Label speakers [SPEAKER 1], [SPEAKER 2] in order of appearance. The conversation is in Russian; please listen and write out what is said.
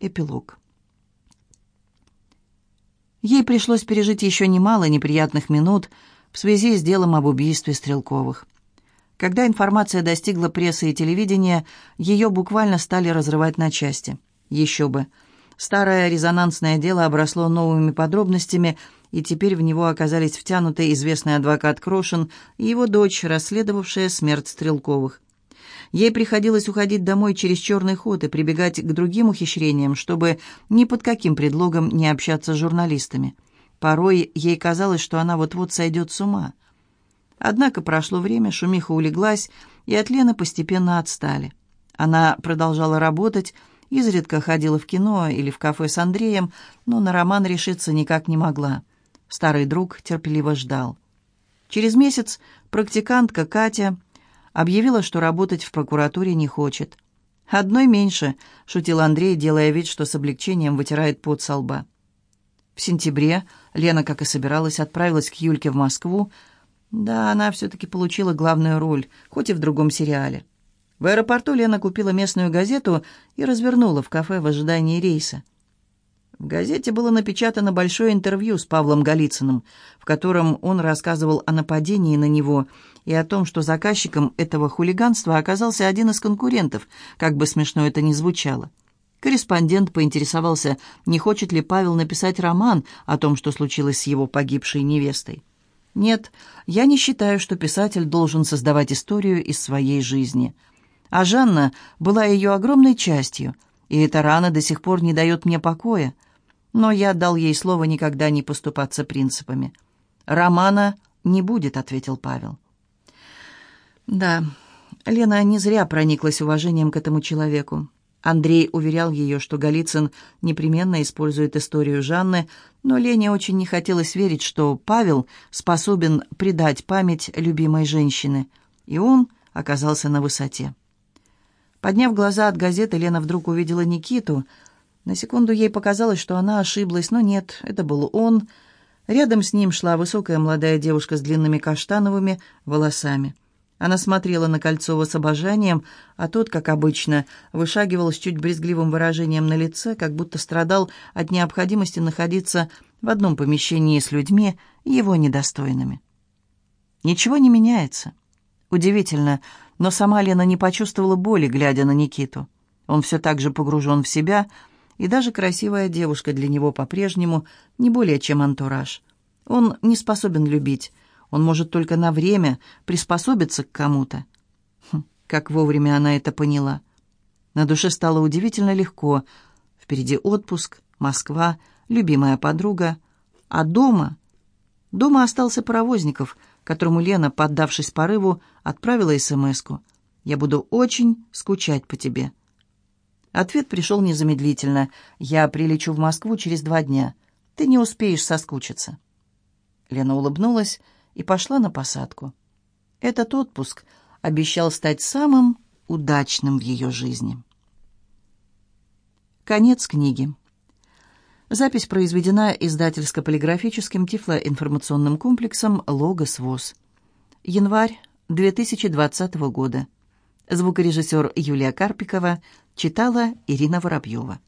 [SPEAKER 1] Эпилог. Ей пришлось пережить еще немало неприятных минут в связи с делом об убийстве Стрелковых. Когда информация достигла прессы и телевидения, ее буквально стали разрывать на части. Еще бы. Старое резонансное дело обросло новыми подробностями, и теперь в него оказались втянуты известный адвокат Крошин и его дочь, расследовавшая смерть Стрелковых. Ей приходилось уходить домой через черный ход и прибегать к другим ухищрениям, чтобы ни под каким предлогом не общаться с журналистами. Порой ей казалось, что она вот-вот сойдет с ума. Однако прошло время, шумиха улеглась, и от Лены постепенно отстали. Она продолжала работать, изредка ходила в кино или в кафе с Андреем, но на роман решиться никак не могла. Старый друг терпеливо ждал. Через месяц практикантка Катя объявила, что работать в прокуратуре не хочет. «Одной меньше», — шутил Андрей, делая вид, что с облегчением вытирает пот со лба. В сентябре Лена, как и собиралась, отправилась к Юльке в Москву. Да, она все-таки получила главную роль, хоть и в другом сериале. В аэропорту Лена купила местную газету и развернула в кафе в ожидании рейса — в газете было напечатано большое интервью с Павлом Голицыным, в котором он рассказывал о нападении на него и о том, что заказчиком этого хулиганства оказался один из конкурентов, как бы смешно это ни звучало. Корреспондент поинтересовался, не хочет ли Павел написать роман о том, что случилось с его погибшей невестой. «Нет, я не считаю, что писатель должен создавать историю из своей жизни. А Жанна была ее огромной частью, и эта рана до сих пор не дает мне покоя» но я дал ей слово никогда не поступаться принципами. «Романа не будет», — ответил Павел. «Да, Лена не зря прониклась уважением к этому человеку. Андрей уверял ее, что Голицын непременно использует историю Жанны, но Лене очень не хотелось верить, что Павел способен предать память любимой женщины, и он оказался на высоте. Подняв глаза от газеты, Лена вдруг увидела Никиту — на секунду ей показалось, что она ошиблась, но нет, это был он. Рядом с ним шла высокая молодая девушка с длинными каштановыми волосами. Она смотрела на Кольцова с обожанием, а тот, как обычно, вышагивал с чуть брезгливым выражением на лице, как будто страдал от необходимости находиться в одном помещении с людьми, его недостойными. Ничего не меняется. Удивительно, но сама Лена не почувствовала боли, глядя на Никиту. Он все так же погружен в себя — и даже красивая девушка для него по-прежнему не более чем антураж. Он не способен любить. Он может только на время приспособиться к кому-то. Хм, как вовремя она это поняла. На душе стало удивительно легко. Впереди отпуск, Москва, любимая подруга. А дома? Дома остался Паровозников, которому Лена, поддавшись порыву, отправила смс -ку. «Я буду очень скучать по тебе». Ответ пришел незамедлительно. «Я прилечу в Москву через два дня. Ты не успеешь соскучиться». Лена улыбнулась и пошла на посадку. Этот отпуск обещал стать самым удачным в ее жизни. Конец книги. Запись произведена издательско-полиграфическим тифлоинформационным комплексом «Логос ВОЗ». Январь 2020 года. Звукорежиссер Юлия Карпикова читала Ирина Воробьева.